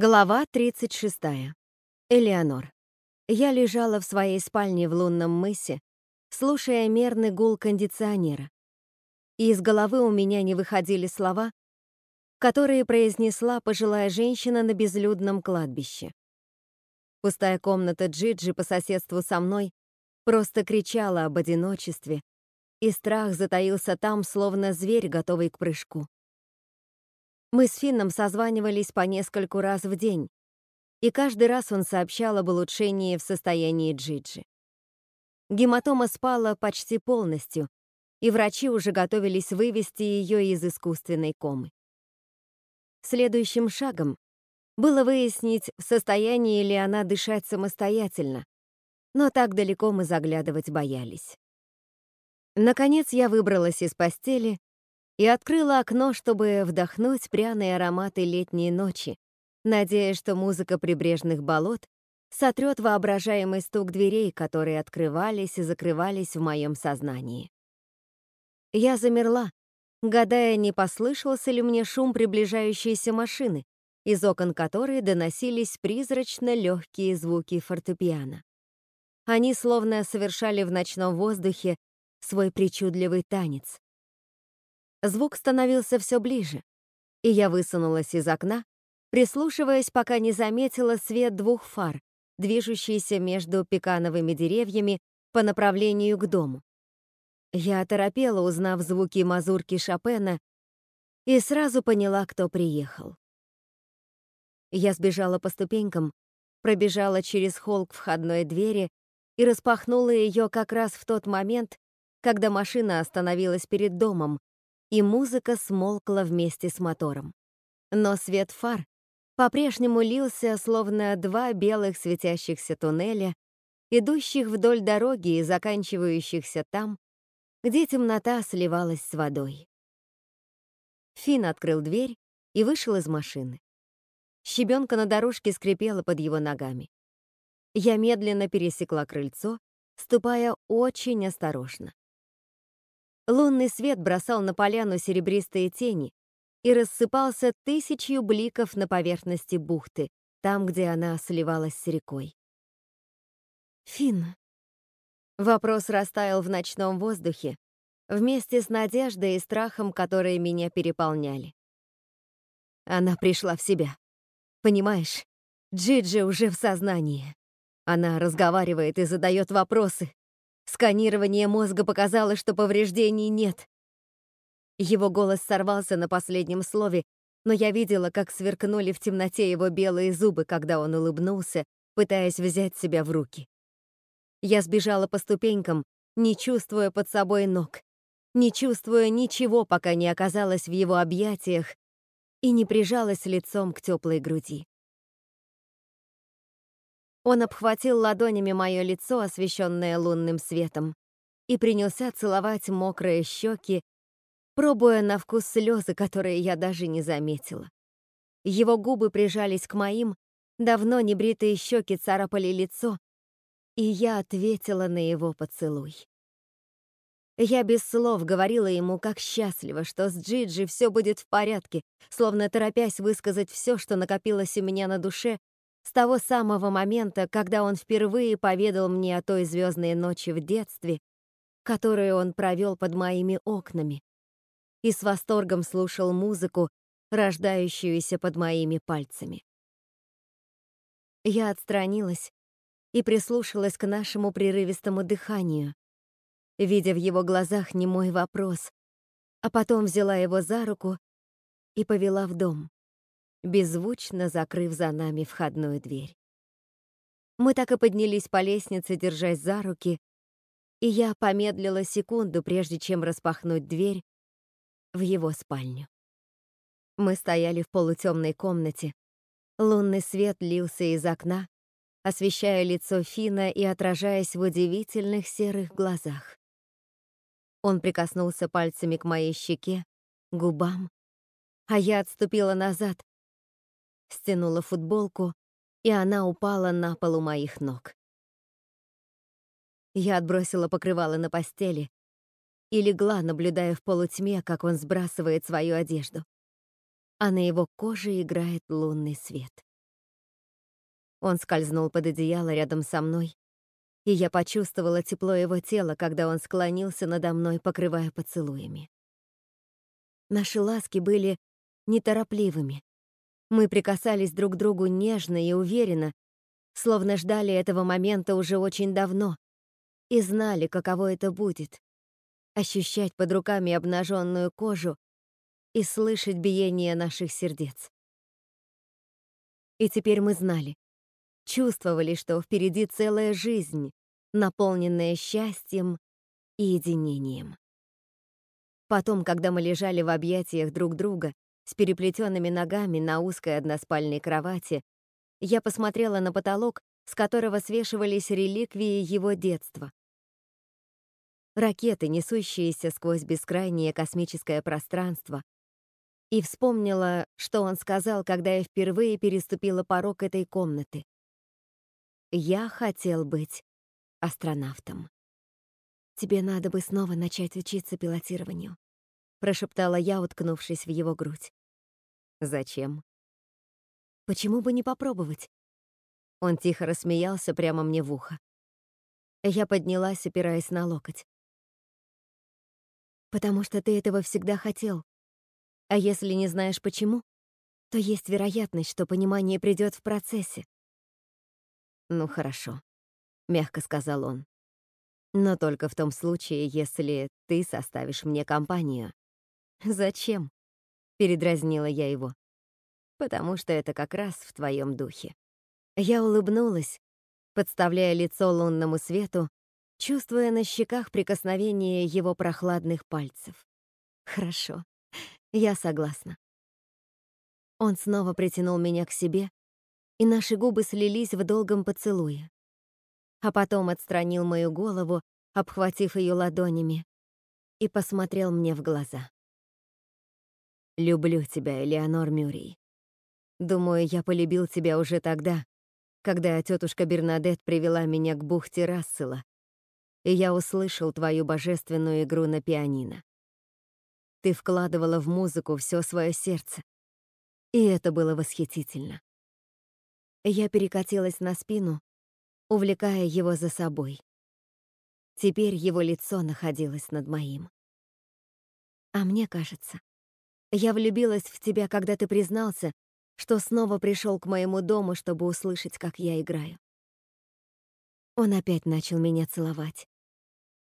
Глава 36. Элеонор. Я лежала в своей спальне в лунном мысе, слушая мерный гул кондиционера. И из головы у меня не выходили слова, которые произнесла пожилая женщина на безлюдном кладбище. Пустая комната Джиджи по соседству со мной просто кричала об одиночестве, и страх затаился там, словно зверь, готовый к прыжку. Мы с Финном созванивались по нескольку раз в день, и каждый раз он сообщал об улучшении в состоянии Джиджи. Гематома спала почти полностью, и врачи уже готовились вывести ее из искусственной комы. Следующим шагом было выяснить, в состоянии ли она дышать самостоятельно, но так далеко мы заглядывать боялись. Наконец я выбралась из постели и открыла окно, чтобы вдохнуть пряные ароматы летней ночи, надеясь, что музыка прибрежных болот сотрет воображаемый стук дверей, которые открывались и закрывались в моем сознании. Я замерла, гадая, не послышался ли мне шум приближающейся машины, из окон которой доносились призрачно легкие звуки фортепиано. Они словно совершали в ночном воздухе свой причудливый танец. Звук становился все ближе, и я высунулась из окна, прислушиваясь, пока не заметила свет двух фар, движущийся между пекановыми деревьями по направлению к дому. Я оторопела, узнав звуки мазурки Шопена, и сразу поняла, кто приехал. Я сбежала по ступенькам, пробежала через холл к входной двери и распахнула ее как раз в тот момент, когда машина остановилась перед домом, и музыка смолкла вместе с мотором. Но свет фар по-прежнему лился, словно два белых светящихся туннеля, идущих вдоль дороги и заканчивающихся там, где темнота сливалась с водой. Фин открыл дверь и вышел из машины. Щебенка на дорожке скрипела под его ногами. Я медленно пересекла крыльцо, ступая очень осторожно. Лунный свет бросал на поляну серебристые тени и рассыпался тысячью бликов на поверхности бухты, там, где она сливалась с рекой. Фин. Вопрос растаял в ночном воздухе, вместе с надеждой и страхом, которые меня переполняли. Она пришла в себя. Понимаешь, Джиджи уже в сознании. Она разговаривает и задает вопросы. Сканирование мозга показало, что повреждений нет. Его голос сорвался на последнем слове, но я видела, как сверкнули в темноте его белые зубы, когда он улыбнулся, пытаясь взять себя в руки. Я сбежала по ступенькам, не чувствуя под собой ног, не чувствуя ничего, пока не оказалась в его объятиях и не прижалась лицом к теплой груди. Он обхватил ладонями мое лицо, освещенное лунным светом, и принялся целовать мокрые щеки, пробуя на вкус слезы, которые я даже не заметила. Его губы прижались к моим, давно небритые щеки царапали лицо, и я ответила на его поцелуй. Я без слов говорила ему, как счастлива, что с Джиджи все будет в порядке, словно торопясь высказать все, что накопилось у меня на душе, с того самого момента, когда он впервые поведал мне о той звездной ночи в детстве, которую он провел под моими окнами, и с восторгом слушал музыку, рождающуюся под моими пальцами. Я отстранилась и прислушалась к нашему прерывистому дыханию, видя в его глазах немой вопрос, а потом взяла его за руку и повела в дом беззвучно закрыв за нами входную дверь. Мы так и поднялись по лестнице, держась за руки, и я помедлила секунду, прежде чем распахнуть дверь в его спальню. Мы стояли в полутемной комнате. Лунный свет лился из окна, освещая лицо Фина и отражаясь в удивительных серых глазах. Он прикоснулся пальцами к моей щеке, губам, а я отступила назад, стянула футболку, и она упала на пол у моих ног. Я отбросила покрывало на постели и легла, наблюдая в полутьме, как он сбрасывает свою одежду. А на его коже играет лунный свет. Он скользнул под одеяло рядом со мной, и я почувствовала тепло его тела, когда он склонился надо мной, покрывая поцелуями. Наши ласки были неторопливыми. Мы прикасались друг к другу нежно и уверенно, словно ждали этого момента уже очень давно и знали, каково это будет — ощущать под руками обнаженную кожу и слышать биение наших сердец. И теперь мы знали, чувствовали, что впереди целая жизнь, наполненная счастьем и единением. Потом, когда мы лежали в объятиях друг друга, с переплетенными ногами на узкой односпальной кровати, я посмотрела на потолок, с которого свешивались реликвии его детства. Ракеты, несущиеся сквозь бескрайнее космическое пространство, и вспомнила, что он сказал, когда я впервые переступила порог этой комнаты. Я хотел быть астронавтом. «Тебе надо бы снова начать учиться пилотированию», — прошептала я, уткнувшись в его грудь. «Зачем?» «Почему бы не попробовать?» Он тихо рассмеялся прямо мне в ухо. Я поднялась, опираясь на локоть. «Потому что ты этого всегда хотел. А если не знаешь почему, то есть вероятность, что понимание придет в процессе. «Ну хорошо», — мягко сказал он. «Но только в том случае, если ты составишь мне компанию». «Зачем?» — передразнила я его. «Потому что это как раз в твоем духе». Я улыбнулась, подставляя лицо лунному свету, чувствуя на щеках прикосновение его прохладных пальцев. «Хорошо, я согласна». Он снова притянул меня к себе, и наши губы слились в долгом поцелуе. А потом отстранил мою голову, обхватив ее ладонями, и посмотрел мне в глаза. «Люблю тебя, Элеонор Мюррей. Думаю, я полюбил тебя уже тогда, когда тетушка Бернадет привела меня к бухте Рассела, и я услышал твою божественную игру на пианино. Ты вкладывала в музыку все свое сердце, и это было восхитительно. Я перекатилась на спину, увлекая его за собой. Теперь его лицо находилось над моим. А мне кажется, я влюбилась в тебя, когда ты признался, что снова пришел к моему дому, чтобы услышать, как я играю. Он опять начал меня целовать.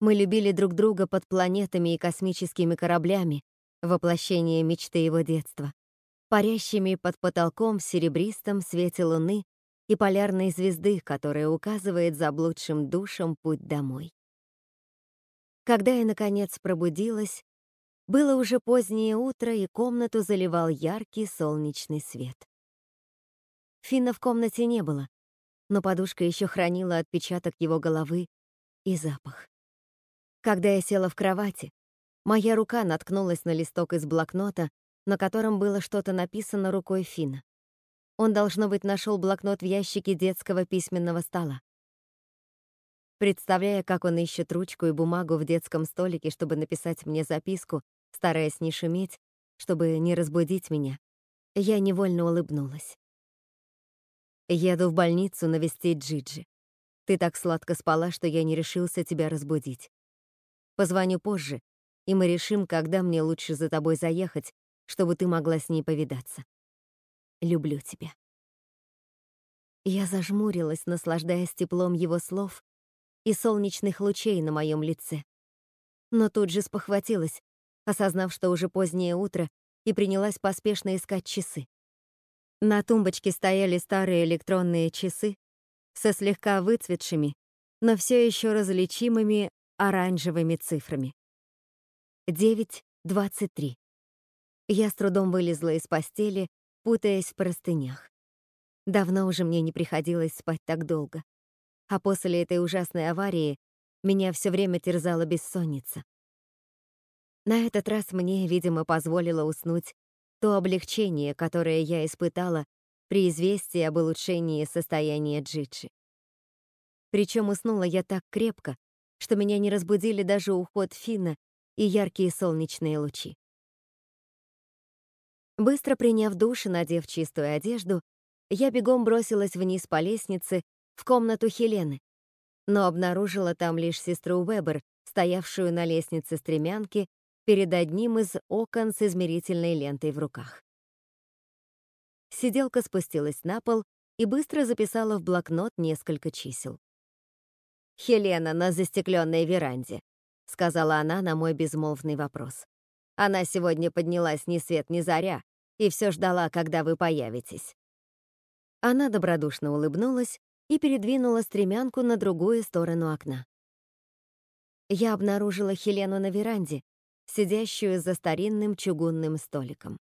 Мы любили друг друга под планетами и космическими кораблями, воплощение мечты его детства парящими под потолком в серебристом свете луны и полярной звезды, которая указывает заблудшим душам путь домой. Когда я, наконец, пробудилась, было уже позднее утро, и комнату заливал яркий солнечный свет. Финна в комнате не было, но подушка еще хранила отпечаток его головы и запах. Когда я села в кровати, моя рука наткнулась на листок из блокнота, на котором было что-то написано рукой Фина. Он, должно быть, нашел блокнот в ящике детского письменного стола. Представляя, как он ищет ручку и бумагу в детском столике, чтобы написать мне записку, стараясь не шуметь, чтобы не разбудить меня, я невольно улыбнулась. «Еду в больницу навестить Джиджи. Ты так сладко спала, что я не решился тебя разбудить. Позвоню позже, и мы решим, когда мне лучше за тобой заехать, чтобы ты могла с ней повидаться. Люблю тебя. Я зажмурилась, наслаждаясь теплом его слов и солнечных лучей на моем лице. Но тут же спохватилась, осознав, что уже позднее утро, и принялась поспешно искать часы. На тумбочке стояли старые электронные часы со слегка выцветшими, но все еще различимыми оранжевыми цифрами. 9.23. Я с трудом вылезла из постели, путаясь в простынях. Давно уже мне не приходилось спать так долго. А после этой ужасной аварии меня все время терзала бессонница. На этот раз мне, видимо, позволило уснуть то облегчение, которое я испытала при известии об улучшении состояния Джиджи. Причем уснула я так крепко, что меня не разбудили даже уход Фина и яркие солнечные лучи. Быстро приняв душ и надев чистую одежду, Я бегом бросилась вниз по лестнице в комнату Хелены, но обнаружила там лишь сестру Вебер, стоявшую на лестнице стремянки перед одним из окон с измерительной лентой в руках. Сиделка спустилась на пол и быстро записала в блокнот несколько чисел. «Хелена на застекленной веранде», — сказала она на мой безмолвный вопрос. «Она сегодня поднялась ни свет ни заря и все ждала, когда вы появитесь». Она добродушно улыбнулась и передвинула стремянку на другую сторону окна. Я обнаружила Хелену на веранде, сидящую за старинным чугунным столиком.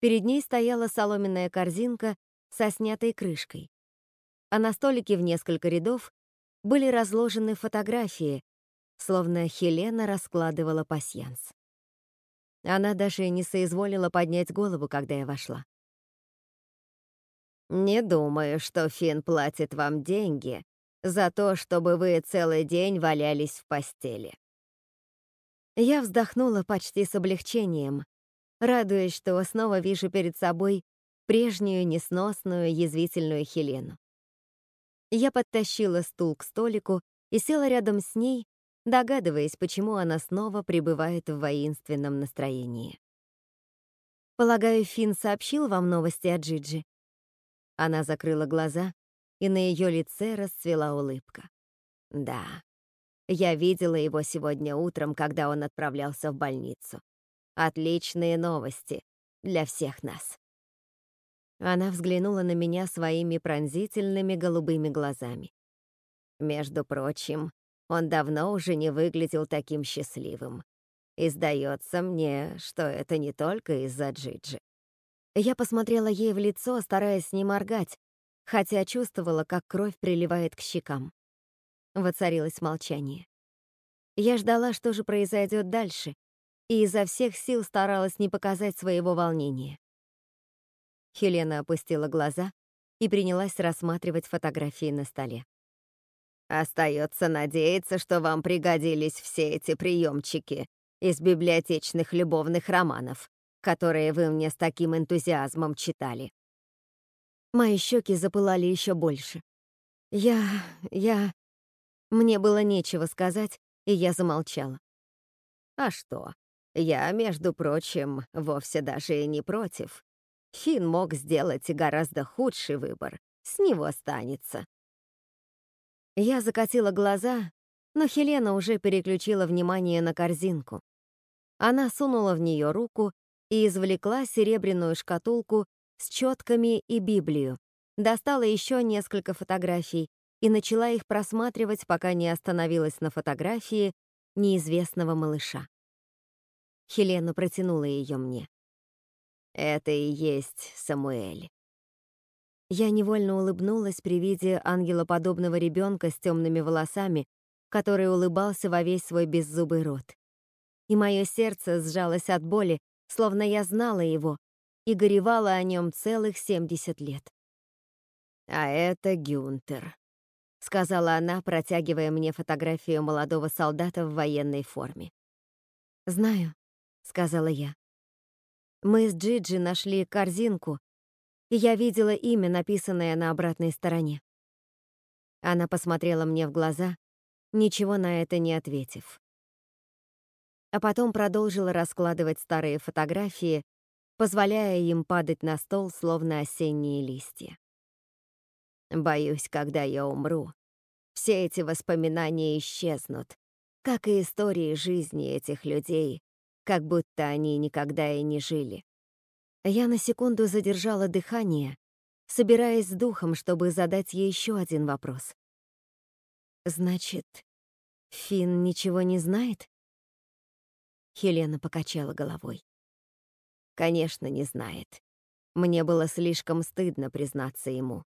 Перед ней стояла соломенная корзинка со снятой крышкой. А на столике в несколько рядов были разложены фотографии, словно Хелена раскладывала пасьянс. Она даже не соизволила поднять голову, когда я вошла. «Не думаю, что Финн платит вам деньги за то, чтобы вы целый день валялись в постели». Я вздохнула почти с облегчением, радуясь, что снова вижу перед собой прежнюю несносную язвительную Хелену. Я подтащила стул к столику и села рядом с ней, догадываясь, почему она снова пребывает в воинственном настроении. «Полагаю, Финн сообщил вам новости о Джиджи?» Она закрыла глаза, и на ее лице расцвела улыбка. «Да, я видела его сегодня утром, когда он отправлялся в больницу. Отличные новости для всех нас». Она взглянула на меня своими пронзительными голубыми глазами. Между прочим, он давно уже не выглядел таким счастливым. И сдается мне, что это не только из-за Джиджи. Я посмотрела ей в лицо, стараясь не моргать, хотя чувствовала, как кровь приливает к щекам. Воцарилось молчание. Я ждала, что же произойдет дальше, и изо всех сил старалась не показать своего волнения. Хелена опустила глаза и принялась рассматривать фотографии на столе. «Остается надеяться, что вам пригодились все эти приемчики из библиотечных любовных романов», которые вы мне с таким энтузиазмом читали. Мои щеки запылали еще больше. Я... я... Мне было нечего сказать, и я замолчала. А что? Я, между прочим, вовсе даже и не против. Фин мог сделать гораздо худший выбор. С него останется. Я закатила глаза, но Хелена уже переключила внимание на корзинку. Она сунула в нее руку и извлекла серебряную шкатулку с четками и Библию, достала еще несколько фотографий и начала их просматривать, пока не остановилась на фотографии неизвестного малыша. Хелена протянула ее мне. «Это и есть Самуэль». Я невольно улыбнулась при виде ангелоподобного ребенка с темными волосами, который улыбался во весь свой беззубый рот. И мое сердце сжалось от боли, словно я знала его и горевала о нем целых 70 лет. «А это Гюнтер», — сказала она, протягивая мне фотографию молодого солдата в военной форме. «Знаю», — сказала я. «Мы с Джиджи нашли корзинку, и я видела имя, написанное на обратной стороне». Она посмотрела мне в глаза, ничего на это не ответив а потом продолжила раскладывать старые фотографии, позволяя им падать на стол, словно осенние листья. Боюсь, когда я умру, все эти воспоминания исчезнут, как и истории жизни этих людей, как будто они никогда и не жили. Я на секунду задержала дыхание, собираясь с духом, чтобы задать ей еще один вопрос. «Значит, Финн ничего не знает?» Хелена покачала головой. Конечно, не знает. Мне было слишком стыдно признаться ему.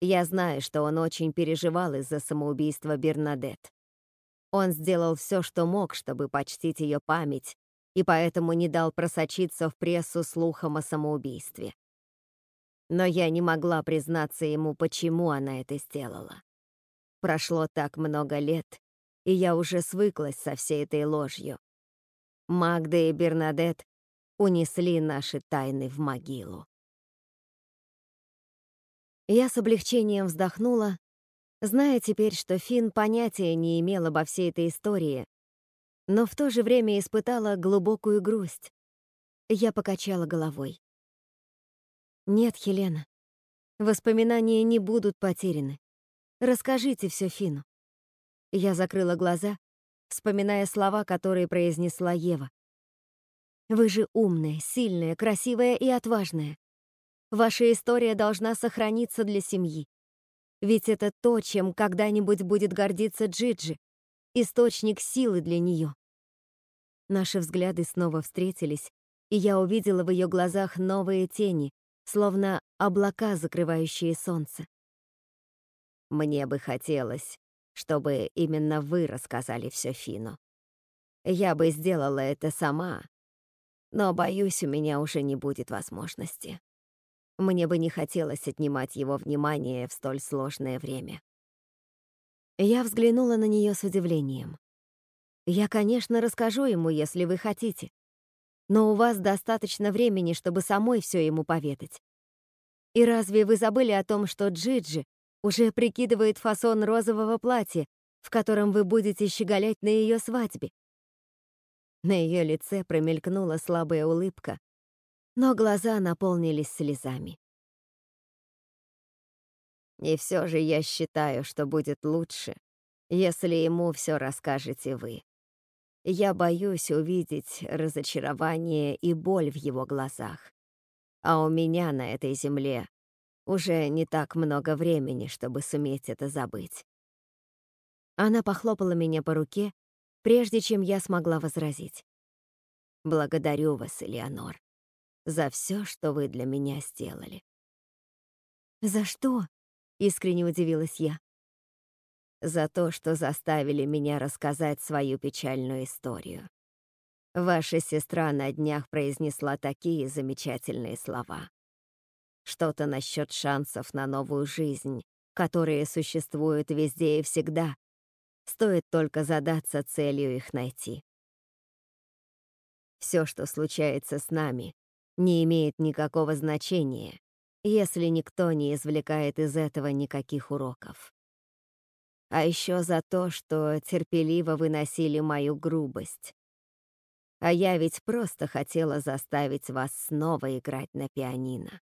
Я знаю, что он очень переживал из-за самоубийства Бернадет. Он сделал все, что мог, чтобы почтить ее память, и поэтому не дал просочиться в прессу слухом о самоубийстве. Но я не могла признаться ему, почему она это сделала. Прошло так много лет, и я уже свыклась со всей этой ложью. Магда и Бернадет унесли наши тайны в могилу. Я с облегчением вздохнула, зная теперь, что Финн понятия не имел обо всей этой истории, но в то же время испытала глубокую грусть. Я покачала головой. «Нет, Хелена, воспоминания не будут потеряны. Расскажите все Фину. Я закрыла глаза, вспоминая слова, которые произнесла Ева. «Вы же умная, сильная, красивая и отважная. Ваша история должна сохраниться для семьи. Ведь это то, чем когда-нибудь будет гордиться Джиджи, источник силы для нее. Наши взгляды снова встретились, и я увидела в ее глазах новые тени, словно облака, закрывающие солнце. Мне бы хотелось, чтобы именно вы рассказали все Фину. Я бы сделала это сама, но, боюсь, у меня уже не будет возможности. Мне бы не хотелось отнимать его внимание в столь сложное время. Я взглянула на нее с удивлением. Я, конечно, расскажу ему, если вы хотите. Но у вас достаточно времени, чтобы самой все ему поведать. И разве вы забыли о том, что Джиджи уже прикидывает фасон розового платья, в котором вы будете щеголять на ее свадьбе? На ее лице промелькнула слабая улыбка, но глаза наполнились слезами. И все же я считаю, что будет лучше, если ему все расскажете вы. Я боюсь увидеть разочарование и боль в его глазах. А у меня на этой земле уже не так много времени, чтобы суметь это забыть. Она похлопала меня по руке, прежде чем я смогла возразить. «Благодарю вас, Элеонор за все, что вы для меня сделали. «За что?» — искренне удивилась я. «За то, что заставили меня рассказать свою печальную историю. Ваша сестра на днях произнесла такие замечательные слова. Что-то насчет шансов на новую жизнь, которые существуют везде и всегда. Стоит только задаться целью их найти. Все, что случается с нами, не имеет никакого значения, если никто не извлекает из этого никаких уроков. А еще за то, что терпеливо выносили мою грубость. А я ведь просто хотела заставить вас снова играть на пианино.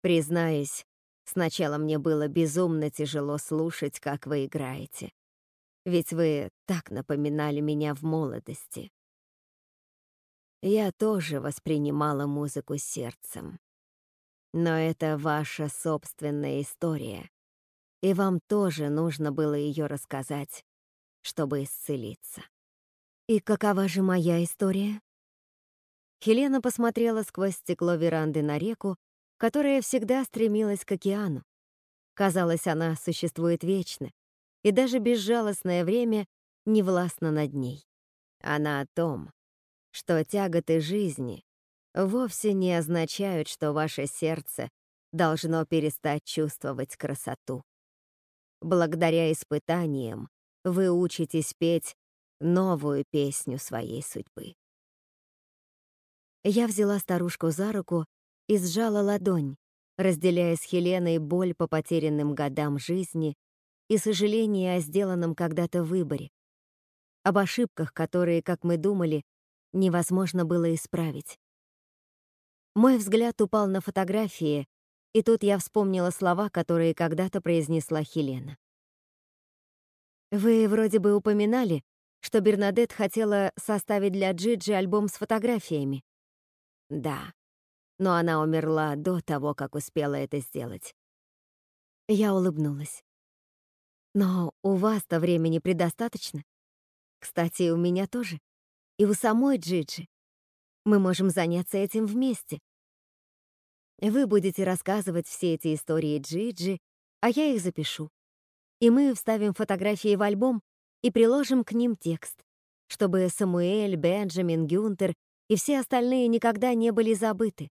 Признаюсь, сначала мне было безумно тяжело слушать, как вы играете. Ведь вы так напоминали меня в молодости. Я тоже воспринимала музыку сердцем. Но это ваша собственная история, и вам тоже нужно было ее рассказать, чтобы исцелиться. И какова же моя история? Хелена посмотрела сквозь стекло веранды на реку, которая всегда стремилась к океану. Казалось, она существует вечно, и даже безжалостное время не властно над ней. Она о том, что тяготы жизни вовсе не означают, что ваше сердце должно перестать чувствовать красоту. Благодаря испытаниям вы учитесь петь новую песню своей судьбы. Я взяла старушку за руку и сжала ладонь, разделяя с Хеленой боль по потерянным годам жизни и сожаление о сделанном когда-то выборе, об ошибках, которые, как мы думали, невозможно было исправить. Мой взгляд упал на фотографии, и тут я вспомнила слова, которые когда-то произнесла Хелена. «Вы вроде бы упоминали, что Бернадет хотела составить для Джиджи альбом с фотографиями». «Да, но она умерла до того, как успела это сделать». Я улыбнулась. «Но у вас-то времени предостаточно. Кстати, у меня тоже и у самой Джиджи. Мы можем заняться этим вместе. Вы будете рассказывать все эти истории Джиджи, а я их запишу. И мы вставим фотографии в альбом и приложим к ним текст, чтобы Самуэль, Бенджамин, Гюнтер и все остальные никогда не были забыты.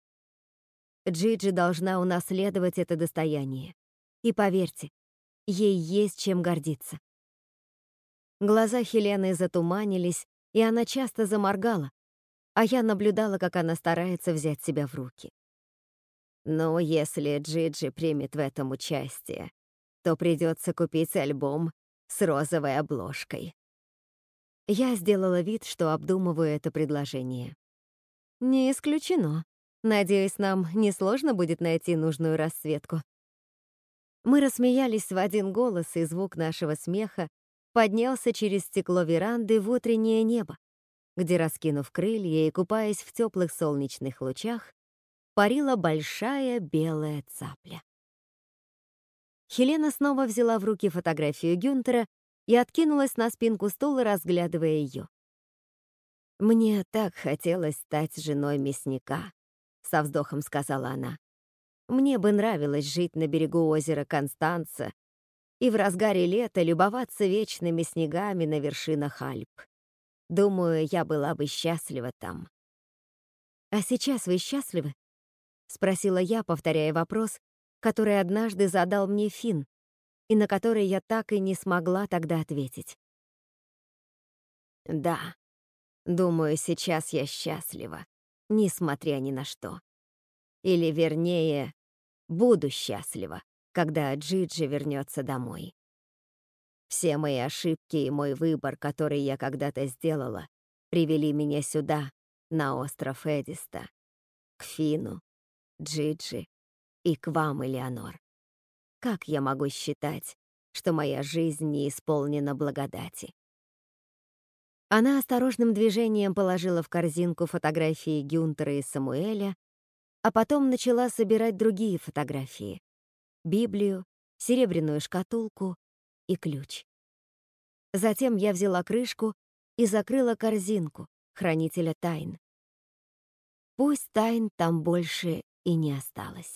Джиджи должна унаследовать это достояние. И поверьте, ей есть чем гордиться. Глаза Хелены затуманились, и она часто заморгала, а я наблюдала, как она старается взять себя в руки. Но если Джиджи примет в этом участие, то придется купить альбом с розовой обложкой. Я сделала вид, что обдумываю это предложение. Не исключено. Надеюсь, нам несложно будет найти нужную расцветку. Мы рассмеялись в один голос, и звук нашего смеха поднялся через стекло веранды в утреннее небо, где, раскинув крылья и купаясь в теплых солнечных лучах, парила большая белая цапля. Хелена снова взяла в руки фотографию Гюнтера и откинулась на спинку стула, разглядывая ее. «Мне так хотелось стать женой мясника», — со вздохом сказала она. Мне бы нравилось жить на берегу озера Констанца и в разгаре лета любоваться вечными снегами на вершинах Альп. Думаю, я была бы счастлива там. «А сейчас вы счастливы?» — спросила я, повторяя вопрос, который однажды задал мне Фин, и на который я так и не смогла тогда ответить. «Да, думаю, сейчас я счастлива, несмотря ни на что. Или, вернее, буду счастлива, когда Джиджи вернется домой. Все мои ошибки и мой выбор, который я когда-то сделала, привели меня сюда, на остров Эдиста, к Фину, Джиджи и к вам, Элеонор. Как я могу считать, что моя жизнь не исполнена благодати? Она осторожным движением положила в корзинку фотографии Гюнтера и Самуэля а потом начала собирать другие фотографии. Библию, серебряную шкатулку и ключ. Затем я взяла крышку и закрыла корзинку хранителя тайн. Пусть тайн там больше и не осталось.